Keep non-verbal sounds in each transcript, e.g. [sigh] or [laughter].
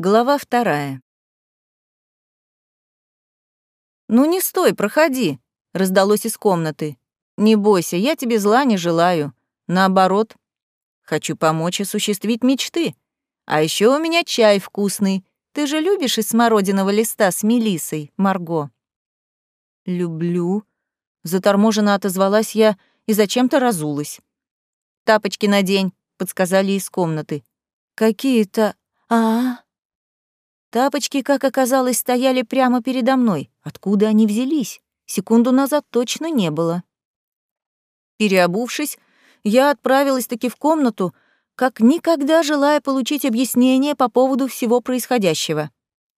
Глава вторая. «Ну не стой, проходи», — раздалось из комнаты. «Не бойся, я тебе зла не желаю. Наоборот, хочу помочь осуществить мечты. А еще у меня чай вкусный. Ты же любишь из смородиного листа с мелисой, Марго?» «Люблю», — заторможенно отозвалась я и зачем-то разулась. «Тапочки надень», — подсказали из комнаты. «Какие-то... а, -а, Тапочки, как оказалось, стояли прямо передо мной. Откуда они взялись? Секунду назад точно не было. Переобувшись, я отправилась таки в комнату, как никогда желая получить объяснение по поводу всего происходящего.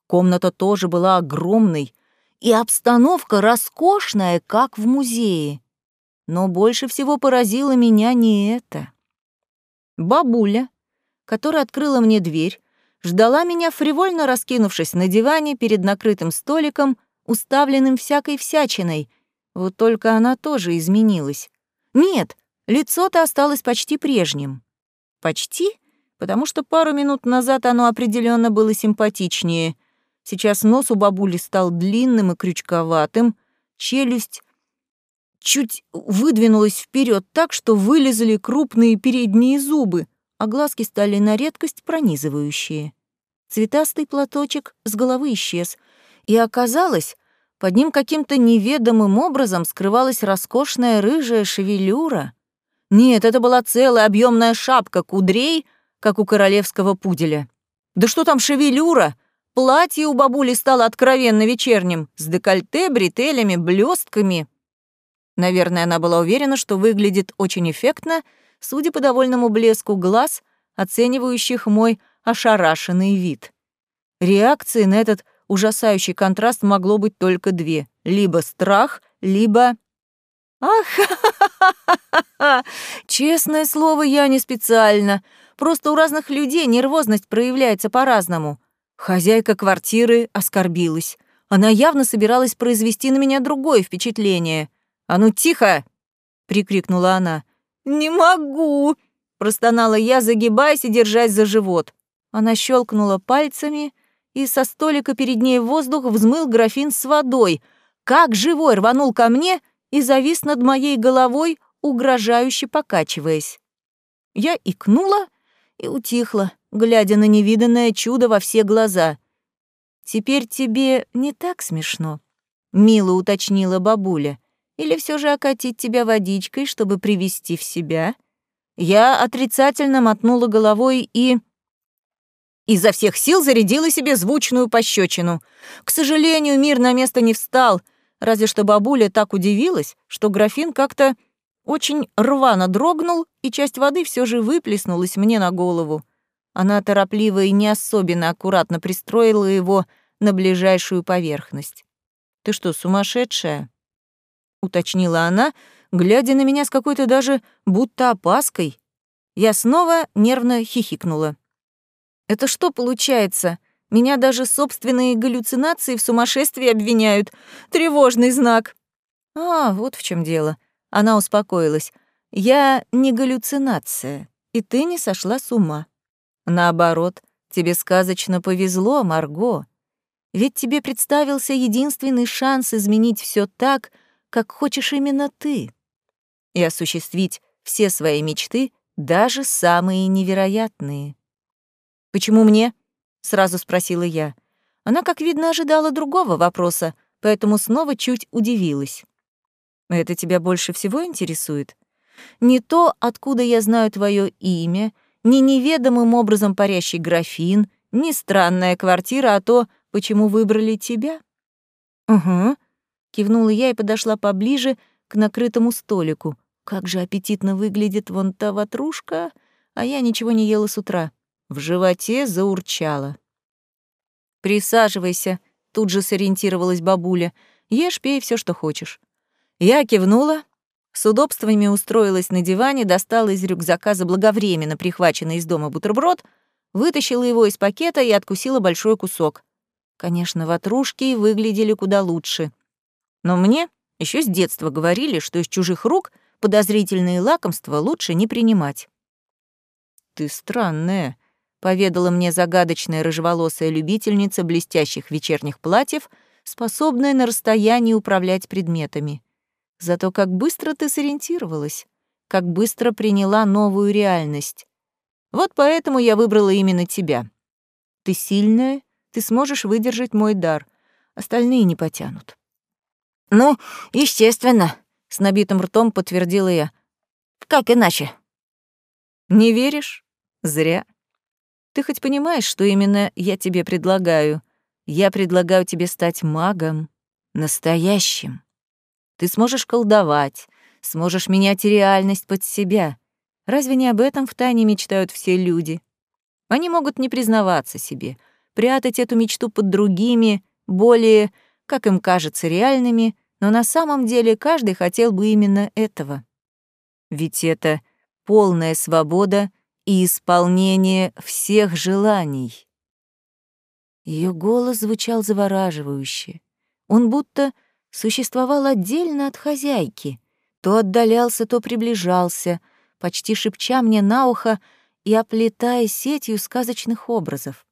Комната тоже была огромной, и обстановка роскошная, как в музее. Но больше всего поразило меня не это. Бабуля, которая открыла мне дверь, ждала меня, фривольно раскинувшись на диване перед накрытым столиком, уставленным всякой всячиной. Вот только она тоже изменилась. Нет, лицо-то осталось почти прежним. Почти, потому что пару минут назад оно определенно было симпатичнее. Сейчас нос у бабули стал длинным и крючковатым, челюсть чуть выдвинулась вперед так, что вылезли крупные передние зубы, а глазки стали на редкость пронизывающие. Цветастый платочек с головы исчез, и оказалось, под ним каким-то неведомым образом скрывалась роскошная рыжая шевелюра. Нет, это была целая объемная шапка кудрей, как у королевского пуделя. Да что там шевелюра? Платье у бабули стало откровенно вечерним, с декольте, бретелями, блестками. Наверное, она была уверена, что выглядит очень эффектно — судя по довольному блеску глаз, оценивающих мой ошарашенный вид. Реакции на этот ужасающий контраст могло быть только две — либо страх, либо... Ах, [laughs] честное слово, я не специально. Просто у разных людей нервозность проявляется по-разному. Хозяйка квартиры оскорбилась. Она явно собиралась произвести на меня другое впечатление. «А ну тихо!» — прикрикнула она. «Не могу!» — простонала я, загибаясь и держась за живот. Она щелкнула пальцами, и со столика перед ней воздух взмыл графин с водой, как живой рванул ко мне и завис над моей головой, угрожающе покачиваясь. Я икнула и утихла, глядя на невиданное чудо во все глаза. «Теперь тебе не так смешно?» — мило уточнила бабуля. Или все же окатить тебя водичкой, чтобы привести в себя? Я отрицательно мотнула головой и... Изо всех сил зарядила себе звучную пощечину. К сожалению, мир на место не встал, разве что бабуля так удивилась, что графин как-то очень рвано дрогнул, и часть воды все же выплеснулась мне на голову. Она торопливо и не особенно аккуратно пристроила его на ближайшую поверхность. «Ты что, сумасшедшая?» — уточнила она, глядя на меня с какой-то даже будто опаской. Я снова нервно хихикнула. «Это что получается? Меня даже собственные галлюцинации в сумасшествии обвиняют. Тревожный знак». «А, вот в чем дело». Она успокоилась. «Я не галлюцинация, и ты не сошла с ума. Наоборот, тебе сказочно повезло, Марго. Ведь тебе представился единственный шанс изменить все так, как хочешь именно ты, и осуществить все свои мечты, даже самые невероятные. «Почему мне?» — сразу спросила я. Она, как видно, ожидала другого вопроса, поэтому снова чуть удивилась. «Это тебя больше всего интересует? Не то, откуда я знаю твое имя, ни неведомым образом парящий графин, ни странная квартира, а то, почему выбрали тебя?» «Угу», Кивнула я и подошла поближе к накрытому столику. Как же аппетитно выглядит вон та ватрушка, а я ничего не ела с утра. В животе заурчало. «Присаживайся», — тут же сориентировалась бабуля. «Ешь, пей все, что хочешь». Я кивнула, с удобствами устроилась на диване, достала из рюкзака заблаговременно прихваченный из дома бутерброд, вытащила его из пакета и откусила большой кусок. Конечно, ватрушки выглядели куда лучше. Но мне еще с детства говорили, что из чужих рук подозрительные лакомства лучше не принимать. «Ты странная», — поведала мне загадочная рыжеволосая любительница блестящих вечерних платьев, способная на расстоянии управлять предметами. Зато как быстро ты сориентировалась, как быстро приняла новую реальность. Вот поэтому я выбрала именно тебя. Ты сильная, ты сможешь выдержать мой дар. Остальные не потянут. Ну, естественно, с набитым ртом подтвердила я. Как иначе? Не веришь? Зря. Ты хоть понимаешь, что именно я тебе предлагаю? Я предлагаю тебе стать магом, настоящим. Ты сможешь колдовать, сможешь менять реальность под себя. Разве не об этом втайне мечтают все люди? Они могут не признаваться себе, прятать эту мечту под другими, более, как им кажется, реальными, но на самом деле каждый хотел бы именно этого. Ведь это полная свобода и исполнение всех желаний. Ее голос звучал завораживающе. Он будто существовал отдельно от хозяйки, то отдалялся, то приближался, почти шепча мне на ухо и оплетая сетью сказочных образов.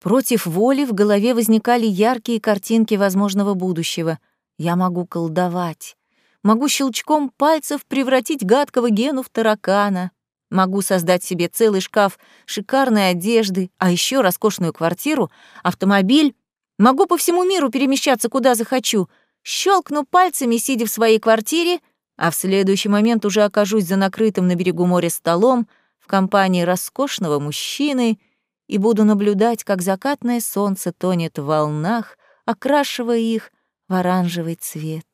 Против воли в голове возникали яркие картинки возможного будущего. Я могу колдовать. Могу щелчком пальцев превратить гадкого Гену в таракана. Могу создать себе целый шкаф шикарной одежды, а еще роскошную квартиру, автомобиль. Могу по всему миру перемещаться, куда захочу. Щелкну пальцами, сидя в своей квартире, а в следующий момент уже окажусь за накрытым на берегу моря столом в компании роскошного мужчины и буду наблюдать, как закатное солнце тонет в волнах, окрашивая их в оранжевый цвет.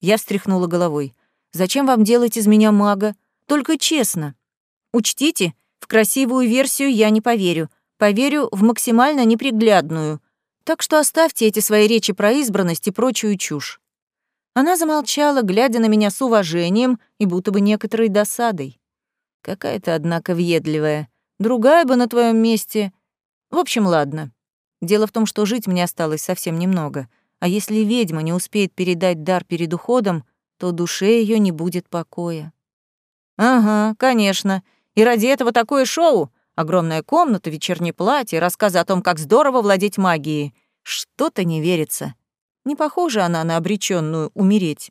Я встряхнула головой. «Зачем вам делать из меня мага? Только честно. Учтите, в красивую версию я не поверю. Поверю в максимально неприглядную. Так что оставьте эти свои речи про избранность и прочую чушь. Она замолчала, глядя на меня с уважением и будто бы некоторой досадой. Какая-то, однако, въедливая. Другая бы на твоем месте. В общем, ладно. Дело в том, что жить мне осталось совсем немного. А если ведьма не успеет передать дар перед уходом, то душе ее не будет покоя. Ага, конечно. И ради этого такое шоу. Огромная комната, вечернее платье, рассказы о том, как здорово владеть магией. Что-то не верится. Не похожа она на обреченную умереть.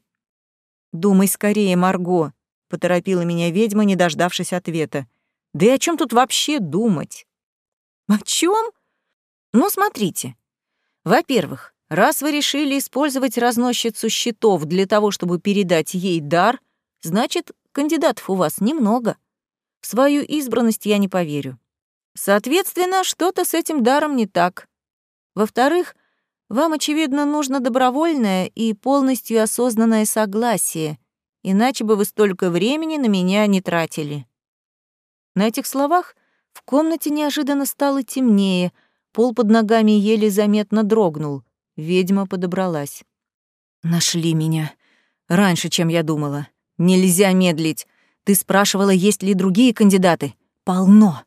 «Думай скорее, Марго», — поторопила меня ведьма, не дождавшись ответа. «Да и о чем тут вообще думать?» «О чем? Ну, смотрите. Во-первых, раз вы решили использовать разносчицу щитов для того, чтобы передать ей дар, значит, кандидатов у вас немного. В свою избранность я не поверю. Соответственно, что-то с этим даром не так. Во-вторых, вам, очевидно, нужно добровольное и полностью осознанное согласие, иначе бы вы столько времени на меня не тратили». На этих словах в комнате неожиданно стало темнее, пол под ногами еле заметно дрогнул. Ведьма подобралась. «Нашли меня. Раньше, чем я думала. Нельзя медлить. Ты спрашивала, есть ли другие кандидаты? Полно.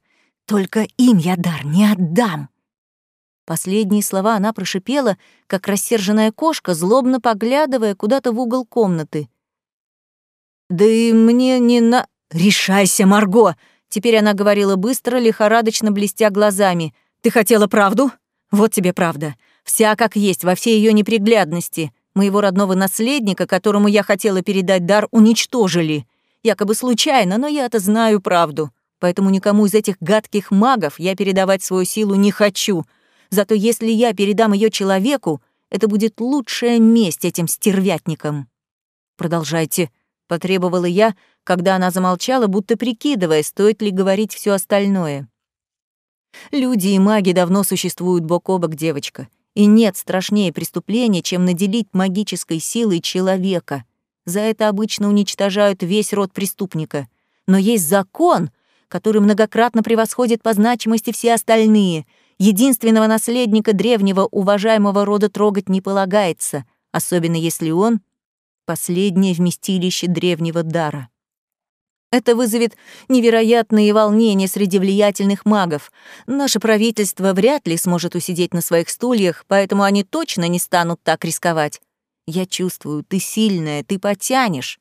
Только им я дар не отдам». Последние слова она прошипела, как рассерженная кошка, злобно поглядывая куда-то в угол комнаты. «Да и мне не на...» «Решайся, Марго!» Теперь она говорила быстро, лихорадочно блестя глазами. «Ты хотела правду? Вот тебе правда. Вся как есть, во всей ее неприглядности. Моего родного наследника, которому я хотела передать дар, уничтожили. Якобы случайно, но я-то знаю правду. Поэтому никому из этих гадких магов я передавать свою силу не хочу. Зато если я передам ее человеку, это будет лучшая месть этим стервятникам. Продолжайте, потребовала я, когда она замолчала, будто прикидывая, стоит ли говорить все остальное. Люди и маги давно существуют бок о бок, девочка, и нет страшнее преступления, чем наделить магической силой человека. За это обычно уничтожают весь род преступника. Но есть закон, который многократно превосходит по значимости все остальные — Единственного наследника древнего уважаемого рода трогать не полагается, особенно если он — последнее вместилище древнего дара. Это вызовет невероятные волнения среди влиятельных магов. Наше правительство вряд ли сможет усидеть на своих стульях, поэтому они точно не станут так рисковать. Я чувствую, ты сильная, ты потянешь.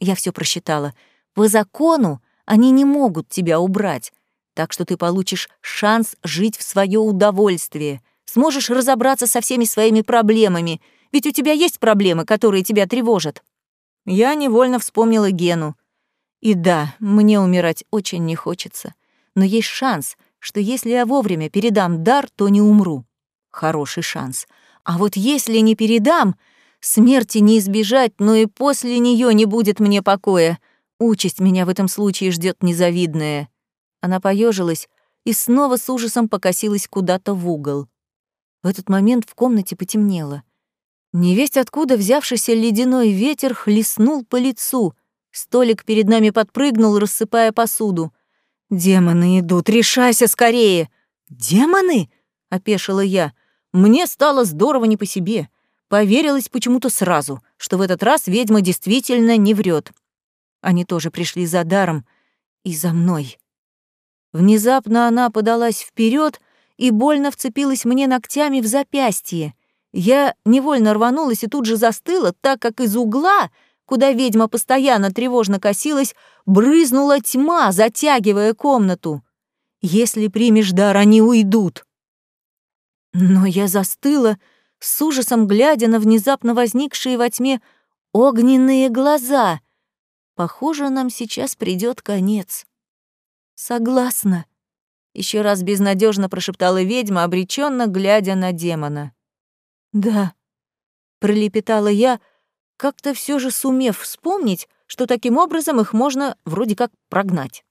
Я все просчитала. По закону они не могут тебя убрать. Так что ты получишь шанс жить в свое удовольствие, сможешь разобраться со всеми своими проблемами, ведь у тебя есть проблемы, которые тебя тревожат. Я невольно вспомнила Гену. И да, мне умирать очень не хочется, но есть шанс, что если я вовремя передам дар, то не умру. Хороший шанс. А вот если не передам, смерти не избежать, но и после нее не будет мне покоя. Участь меня в этом случае ждет незавидная. Она поежилась и снова с ужасом покосилась куда-то в угол. В этот момент в комнате потемнело. Невесть откуда взявшийся ледяной ветер хлестнул по лицу. Столик перед нами подпрыгнул, рассыпая посуду. «Демоны идут, решайся скорее!» «Демоны?» — опешила я. Мне стало здорово не по себе. Поверилась почему-то сразу, что в этот раз ведьма действительно не врет. Они тоже пришли за даром и за мной. Внезапно она подалась вперед и больно вцепилась мне ногтями в запястье. Я невольно рванулась и тут же застыла, так как из угла, куда ведьма постоянно тревожно косилась, брызнула тьма, затягивая комнату. «Если примешь дар, они уйдут». Но я застыла, с ужасом глядя на внезапно возникшие во тьме огненные глаза. Похоже, нам сейчас придет конец. Согласна. Еще раз безнадежно прошептала ведьма, обреченно глядя на демона. Да, пролепетала я, как-то все же сумев вспомнить, что таким образом их можно вроде как прогнать.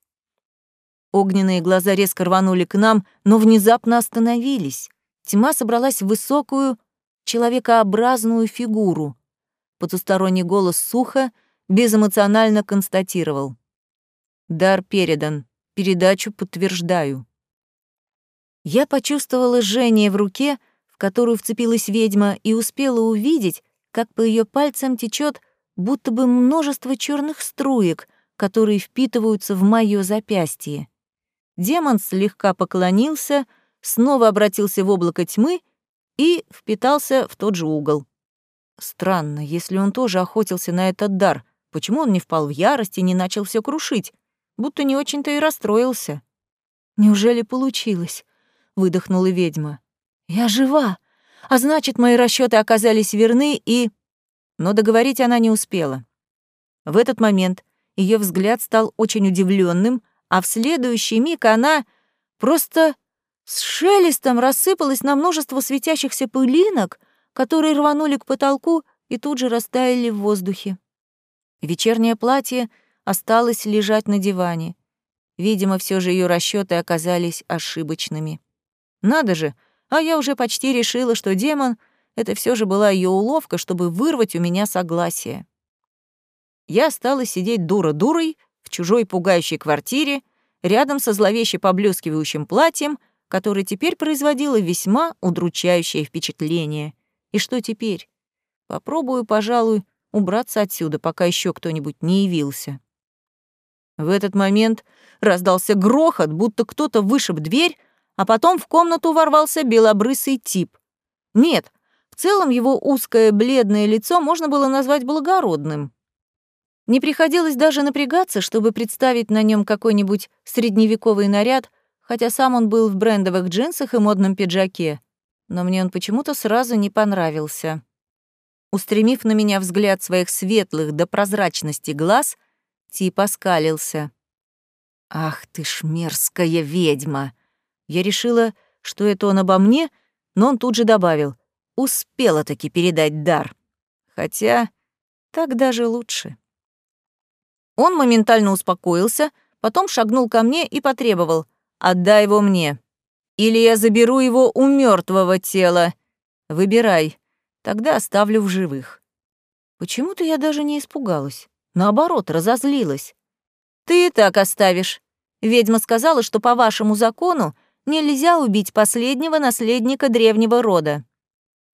Огненные глаза резко рванули к нам, но внезапно остановились. Тьма собралась в высокую, человекообразную фигуру. Потусторонний голос сухо, безэмоционально констатировал. «Дар передан. Передачу подтверждаю». Я почувствовала жжение в руке, в которую вцепилась ведьма, и успела увидеть, как по ее пальцам течет будто бы множество черных струек, которые впитываются в мое запястье. Демон слегка поклонился — снова обратился в облако тьмы и впитался в тот же угол. Странно, если он тоже охотился на этот дар, почему он не впал в ярость и не начал все крушить, будто не очень-то и расстроился. «Неужели получилось?» — выдохнула ведьма. «Я жива, а значит, мои расчеты оказались верны и...» Но договорить она не успела. В этот момент ее взгляд стал очень удивленным, а в следующий миг она просто с шелестом рассыпалась на множество светящихся пылинок, которые рванули к потолку и тут же растаяли в воздухе. Вечернее платье осталось лежать на диване. Видимо, все же ее расчеты оказались ошибочными. Надо же, а я уже почти решила, что демон — это все же была ее уловка, чтобы вырвать у меня согласие. Я стала сидеть дура-дурой в чужой пугающей квартире, рядом со зловеще поблескивающим платьем — которое теперь производило весьма удручающее впечатление. И что теперь? Попробую, пожалуй, убраться отсюда, пока еще кто-нибудь не явился. В этот момент раздался грохот, будто кто-то вышиб дверь, а потом в комнату ворвался белобрысый тип. Нет, в целом его узкое бледное лицо можно было назвать благородным. Не приходилось даже напрягаться, чтобы представить на нем какой-нибудь средневековый наряд хотя сам он был в брендовых джинсах и модном пиджаке, но мне он почему-то сразу не понравился. Устремив на меня взгляд своих светлых до прозрачности глаз, тип оскалился. «Ах ты ж мерзкая ведьма!» Я решила, что это он обо мне, но он тут же добавил, успела таки передать дар. Хотя так даже лучше. Он моментально успокоился, потом шагнул ко мне и потребовал — Отдай его мне. Или я заберу его у мертвого тела. Выбирай. Тогда оставлю в живых. Почему-то я даже не испугалась. Наоборот, разозлилась. Ты и так оставишь. Ведьма сказала, что по вашему закону нельзя убить последнего наследника древнего рода.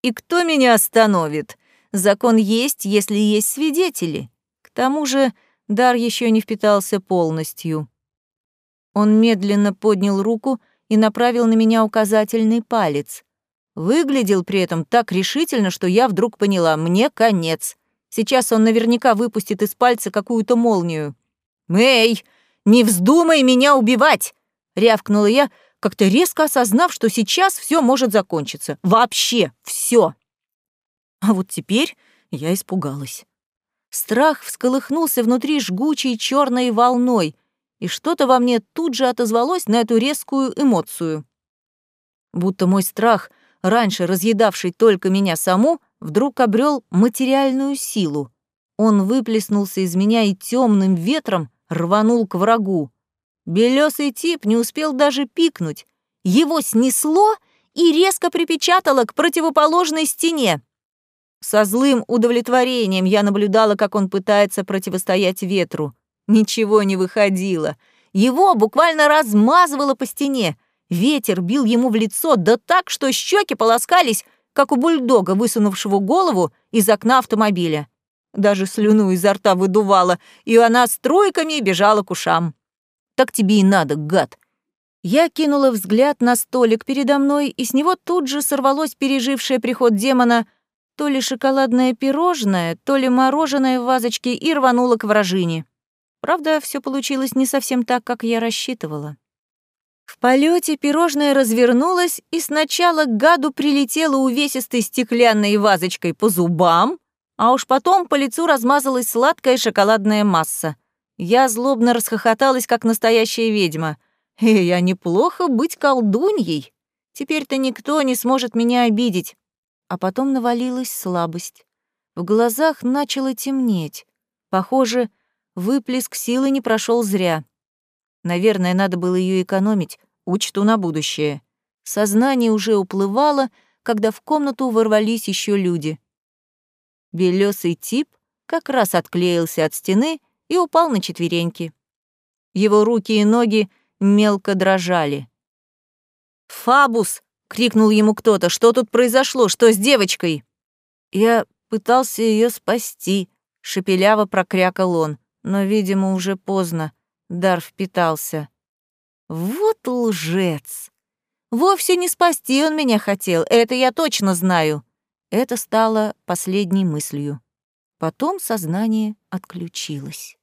И кто меня остановит? Закон есть, если есть свидетели. К тому же дар еще не впитался полностью. Он медленно поднял руку и направил на меня указательный палец. Выглядел при этом так решительно, что я вдруг поняла, мне конец. Сейчас он наверняка выпустит из пальца какую-то молнию. «Эй, не вздумай меня убивать!» — рявкнула я, как-то резко осознав, что сейчас все может закончиться. Вообще все. А вот теперь я испугалась. Страх всколыхнулся внутри жгучей черной волной, и что-то во мне тут же отозвалось на эту резкую эмоцию. Будто мой страх, раньше разъедавший только меня саму, вдруг обрел материальную силу. Он выплеснулся из меня и темным ветром рванул к врагу. Белесый тип не успел даже пикнуть. Его снесло и резко припечатало к противоположной стене. Со злым удовлетворением я наблюдала, как он пытается противостоять ветру. Ничего не выходило. Его буквально размазывало по стене. Ветер бил ему в лицо, да так, что щеки полоскались, как у бульдога, высунувшего голову из окна автомобиля. Даже слюну изо рта выдувала, и она струйками бежала к ушам. «Так тебе и надо, гад!» Я кинула взгляд на столик передо мной, и с него тут же сорвалось пережившее приход демона то ли шоколадное пирожное, то ли мороженое в вазочке и рвануло к вражине. Правда, все получилось не совсем так, как я рассчитывала. В полете пирожное развернулось, и сначала гаду прилетело увесистой стеклянной вазочкой по зубам, а уж потом по лицу размазалась сладкая шоколадная масса. Я злобно расхохоталась, как настоящая ведьма. «Эй, я неплохо быть колдуньей. Теперь-то никто не сможет меня обидеть». А потом навалилась слабость. В глазах начало темнеть. Похоже, выплеск силы не прошел зря. Наверное, надо было ее экономить, учту на будущее. Сознание уже уплывало, когда в комнату ворвались еще люди. Белесый тип как раз отклеился от стены и упал на четвереньки. Его руки и ноги мелко дрожали. «Фабус!» — крикнул ему кто-то. «Что тут произошло? Что с девочкой?» Я пытался ее спасти, — шепеляво прокрякал он, но, видимо, уже поздно. Дар впитался. Вот лжец! Вовсе не спасти он меня хотел, это я точно знаю. Это стало последней мыслью. Потом сознание отключилось.